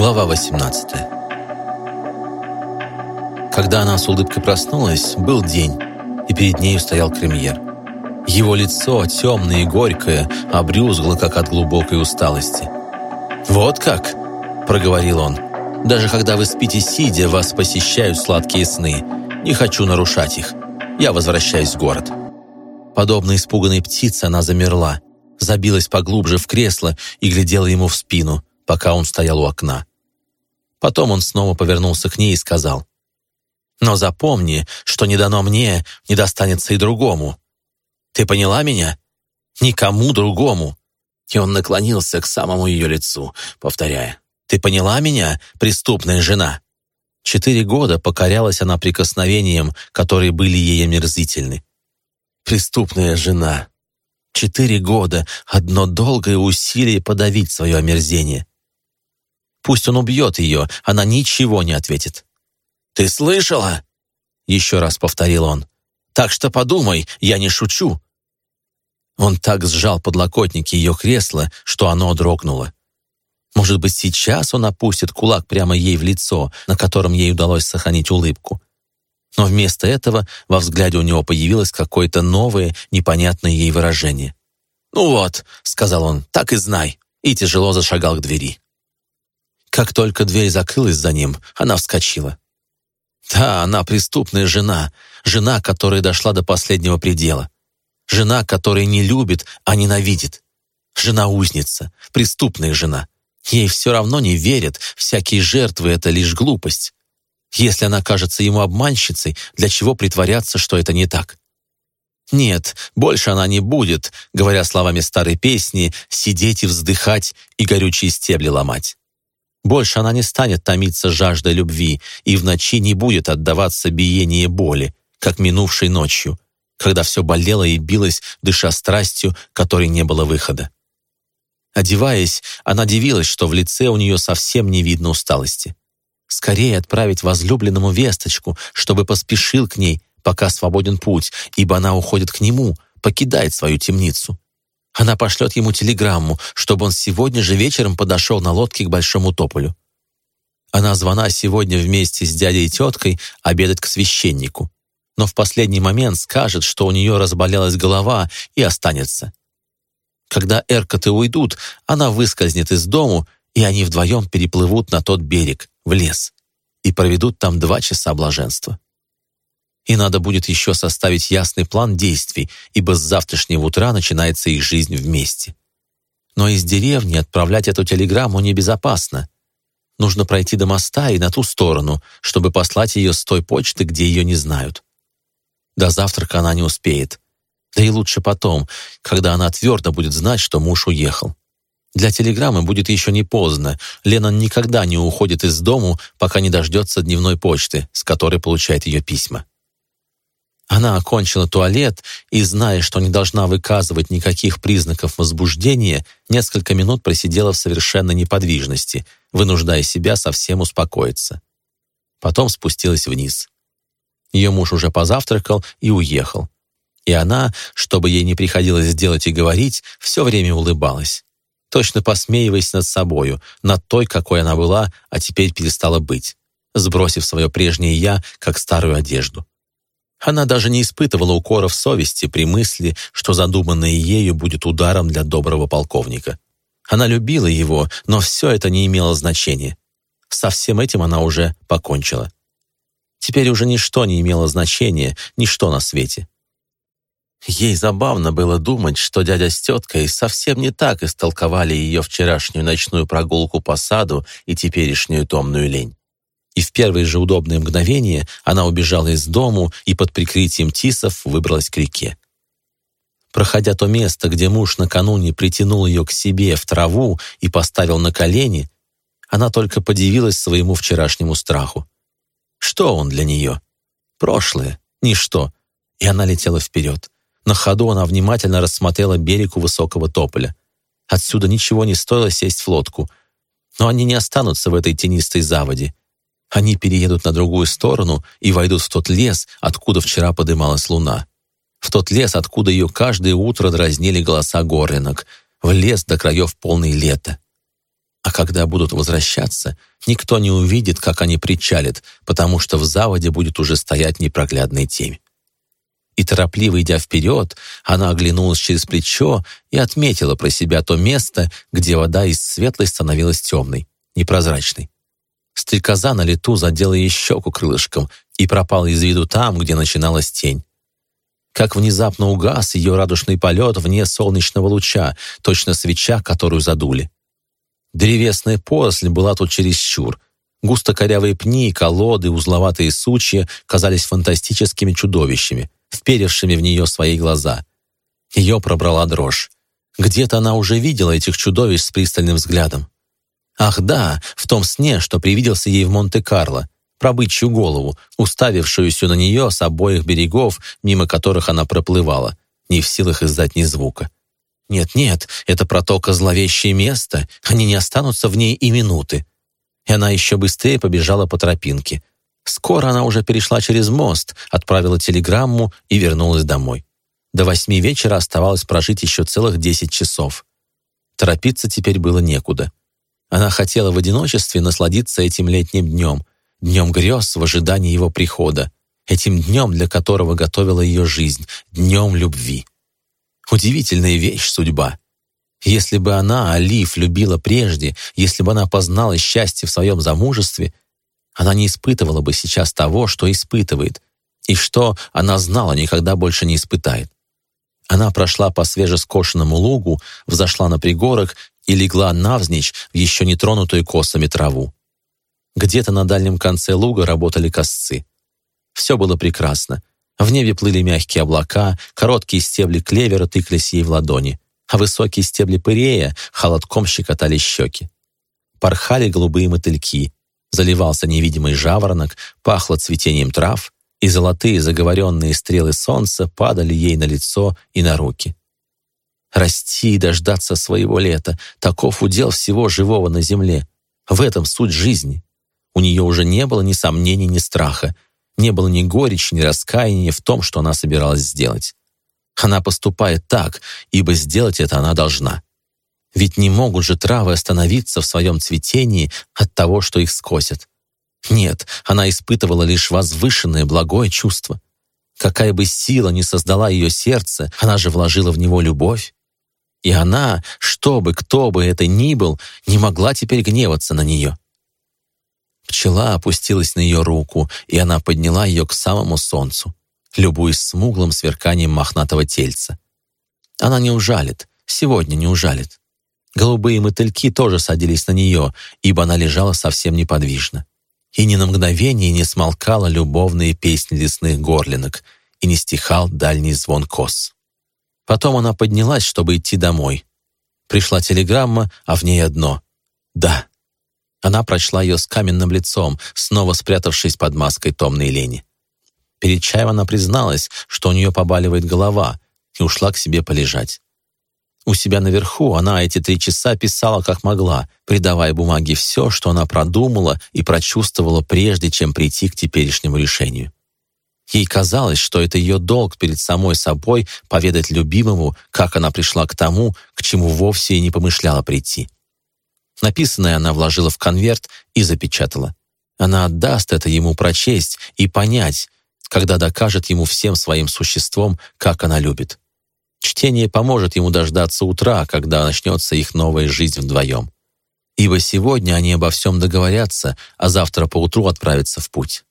Глава 18 Когда она с улыбкой проснулась, был день, и перед нею стоял кремьер. Его лицо, темное и горькое, обрюзгло, как от глубокой усталости. «Вот как?» – проговорил он. «Даже когда вы спите сидя, вас посещают сладкие сны. Не хочу нарушать их. Я возвращаюсь в город». Подобно испуганной птице она замерла, забилась поглубже в кресло и глядела ему в спину – пока он стоял у окна. Потом он снова повернулся к ней и сказал, «Но запомни, что не дано мне, не достанется и другому. Ты поняла меня? Никому другому». И он наклонился к самому ее лицу, повторяя, «Ты поняла меня, преступная жена?» Четыре года покорялась она прикосновениям, которые были ей омерзительны. «Преступная жена». Четыре года — одно долгое усилие подавить свое омерзение. Пусть он убьет ее, она ничего не ответит. «Ты слышала?» Еще раз повторил он. «Так что подумай, я не шучу». Он так сжал подлокотники ее кресла, что оно дрогнуло. Может быть, сейчас он опустит кулак прямо ей в лицо, на котором ей удалось сохранить улыбку. Но вместо этого во взгляде у него появилось какое-то новое, непонятное ей выражение. «Ну вот», — сказал он, — «так и знай», и тяжело зашагал к двери. Как только дверь закрылась за ним, она вскочила. Да, она преступная жена, жена, которая дошла до последнего предела. Жена, которая не любит, а ненавидит. Жена-узница, преступная жена. Ей все равно не верят, всякие жертвы — это лишь глупость. Если она кажется ему обманщицей, для чего притворяться, что это не так? Нет, больше она не будет, говоря словами старой песни, сидеть и вздыхать и горючие стебли ломать. Больше она не станет томиться жаждой любви и в ночи не будет отдаваться биение боли, как минувшей ночью, когда все болело и билось, дыша страстью, которой не было выхода. Одеваясь, она дивилась, что в лице у нее совсем не видно усталости. Скорее отправить возлюбленному весточку, чтобы поспешил к ней, пока свободен путь, ибо она уходит к нему, покидает свою темницу. Она пошлет ему телеграмму, чтобы он сегодня же вечером подошел на лодке к Большому Тополю. Она звона сегодня вместе с дядей и теткой обедать к священнику, но в последний момент скажет, что у нее разболелась голова и останется. Когда эркоты уйдут, она выскользнет из дому, и они вдвоем переплывут на тот берег, в лес, и проведут там два часа блаженства и надо будет еще составить ясный план действий, ибо с завтрашнего утра начинается их жизнь вместе. Но из деревни отправлять эту телеграмму небезопасно. Нужно пройти до моста и на ту сторону, чтобы послать ее с той почты, где ее не знают. До завтрака она не успеет. Да и лучше потом, когда она твердо будет знать, что муж уехал. Для телеграммы будет еще не поздно. Леннон никогда не уходит из дому, пока не дождется дневной почты, с которой получает ее письма. Она окончила туалет и, зная, что не должна выказывать никаких признаков возбуждения, несколько минут просидела в совершенной неподвижности, вынуждая себя совсем успокоиться. Потом спустилась вниз. Ее муж уже позавтракал и уехал. И она, чтобы ей не приходилось делать и говорить, все время улыбалась. Точно посмеиваясь над собою, над той, какой она была, а теперь перестала быть, сбросив свое прежнее «я», как старую одежду. Она даже не испытывала укоров совести при мысли, что задуманное ею будет ударом для доброго полковника. Она любила его, но все это не имело значения. Со всем этим она уже покончила. Теперь уже ничто не имело значения, ничто на свете. Ей забавно было думать, что дядя с теткой совсем не так истолковали ее вчерашнюю ночную прогулку по саду и теперешнюю томную лень и в первые же удобные мгновения она убежала из дому и под прикрытием тисов выбралась к реке. Проходя то место, где муж накануне притянул ее к себе в траву и поставил на колени, она только подивилась своему вчерашнему страху. Что он для нее? Прошлое, ничто. И она летела вперед. На ходу она внимательно рассмотрела берег у высокого тополя. Отсюда ничего не стоило сесть в лодку. Но они не останутся в этой тенистой заводе. Они переедут на другую сторону и войдут в тот лес, откуда вчера подымалась луна. В тот лес, откуда ее каждое утро дразнили голоса горлинок. В лес до краев полный лета. А когда будут возвращаться, никто не увидит, как они причалят, потому что в заводе будет уже стоять непроглядная темь. И торопливо идя вперед, она оглянулась через плечо и отметила про себя то место, где вода из светлой становилась темной, непрозрачной. Стрекоза на лету задела ей щеку крылышком и пропала из виду там, где начиналась тень. Как внезапно угас ее радужный полет вне солнечного луча, точно свеча, которую задули. Древесная поросль была тут чересчур. Густо-корявые пни, колоды, узловатые сучья казались фантастическими чудовищами, вперевшими в нее свои глаза. Ее пробрала дрожь. Где-то она уже видела этих чудовищ с пристальным взглядом. Ах да, в том сне, что привиделся ей в Монте-Карло, про голову, уставившуюся на нее с обоих берегов, мимо которых она проплывала, не в силах издать ни звука. Нет-нет, это протока зловещее место, они не останутся в ней и минуты. И она еще быстрее побежала по тропинке. Скоро она уже перешла через мост, отправила телеграмму и вернулась домой. До восьми вечера оставалось прожить еще целых десять часов. Торопиться теперь было некуда. Она хотела в одиночестве насладиться этим летним днем, днем грез в ожидании его прихода, этим днем, для которого готовила ее жизнь, днем любви. Удивительная вещь судьба. Если бы она, Алиф, любила прежде, если бы она познала счастье в своем замужестве, она не испытывала бы сейчас того, что испытывает, и что она знала, никогда больше не испытает. Она прошла по свежескошенному лугу, взошла на пригорок и легла навзничь в еще не тронутую косами траву. Где-то на дальнем конце луга работали косцы. Все было прекрасно. В небе плыли мягкие облака, короткие стебли клевера тыкались ей в ладони, а высокие стебли пырея холодком щекотали щеки. Порхали голубые мотыльки, заливался невидимый жаворонок, пахло цветением трав, и золотые заговоренные стрелы солнца падали ей на лицо и на руки. Расти и дождаться своего лета — таков удел всего живого на земле. В этом суть жизни. У нее уже не было ни сомнений, ни страха — не было ни горечи, ни раскаяния в том, что она собиралась сделать. Она поступает так, ибо сделать это она должна. Ведь не могут же травы остановиться в своем цветении от того, что их скосят. Нет, она испытывала лишь возвышенное благое чувство. Какая бы сила ни создала ее сердце, она же вложила в него любовь. И она, что бы, кто бы это ни был, не могла теперь гневаться на нее. Пчела опустилась на ее руку, и она подняла ее к самому солнцу, любуясь смуглым сверканием мохнатого тельца. Она не ужалит, сегодня не ужалит. Голубые мотыльки тоже садились на нее, ибо она лежала совсем неподвижно. И ни на мгновение не смолкала любовные песни лесных горлинок, и не стихал дальний звон кос. Потом она поднялась, чтобы идти домой. Пришла телеграмма, а в ней одно — «Да». Она прочла ее с каменным лицом, снова спрятавшись под маской томной лени. Перед чаем она призналась, что у нее побаливает голова, и ушла к себе полежать. У себя наверху она эти три часа писала как могла, придавая бумаге все, что она продумала и прочувствовала прежде, чем прийти к теперешнему решению. Ей казалось, что это ее долг перед самой собой поведать любимому, как она пришла к тому, к чему вовсе и не помышляла прийти. Написанное она вложила в конверт и запечатала. Она отдаст это ему прочесть и понять, когда докажет ему всем своим существом, как она любит. Чтение поможет ему дождаться утра, когда начнется их новая жизнь вдвоем. Ибо сегодня они обо всем договорятся, а завтра поутру отправятся в путь.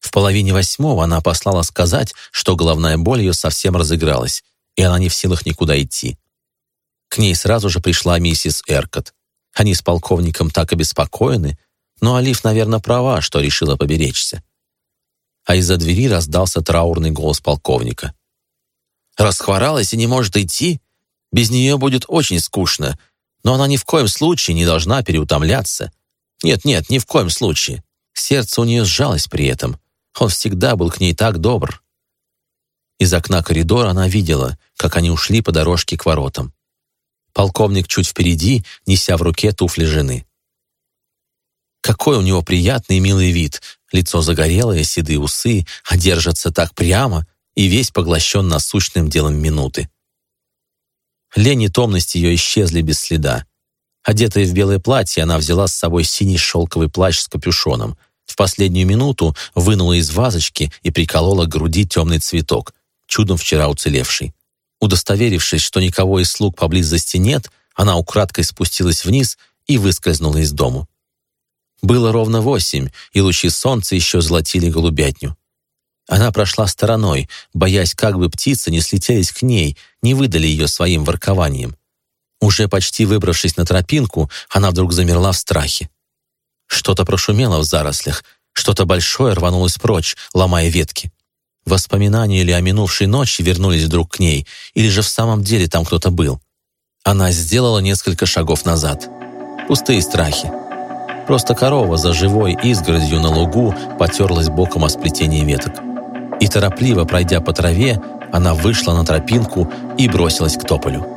В половине восьмого она послала сказать, что головная боль ее совсем разыгралась, и она не в силах никуда идти. К ней сразу же пришла миссис Эркот. Они с полковником так обеспокоены, но Алиф, наверное, права, что решила поберечься. А из-за двери раздался траурный голос полковника. «Расхворалась и не может идти? Без нее будет очень скучно, но она ни в коем случае не должна переутомляться. Нет-нет, ни в коем случае. Сердце у нее сжалось при этом. Он всегда был к ней так добр». Из окна коридора она видела, как они ушли по дорожке к воротам. Полковник чуть впереди, неся в руке туфли жены. Какой у него приятный и милый вид, лицо загорелое, седые усы, а держатся так прямо и весь поглощен насущным делом минуты. Лень и томность ее исчезли без следа. Одетая в белое платье, она взяла с собой синий шелковый плащ с капюшоном. В последнюю минуту вынула из вазочки и приколола к груди темный цветок, чудом вчера уцелевший. Удостоверившись, что никого из слуг поблизости нет, она украдкой спустилась вниз и выскользнула из дому. Было ровно восемь, и лучи солнца еще золотили голубятню. Она прошла стороной, боясь, как бы птицы не слетелись к ней, не выдали ее своим воркованием. Уже почти выбравшись на тропинку, она вдруг замерла в страхе. Что-то прошумело в зарослях, что-то большое рванулось прочь, ломая ветки. Воспоминания ли о минувшей ночи вернулись вдруг к ней, или же в самом деле там кто-то был? Она сделала несколько шагов назад. Пустые страхи. Просто корова за живой изгородью на лугу потерлась боком о сплетение веток. И торопливо пройдя по траве, она вышла на тропинку и бросилась к тополю.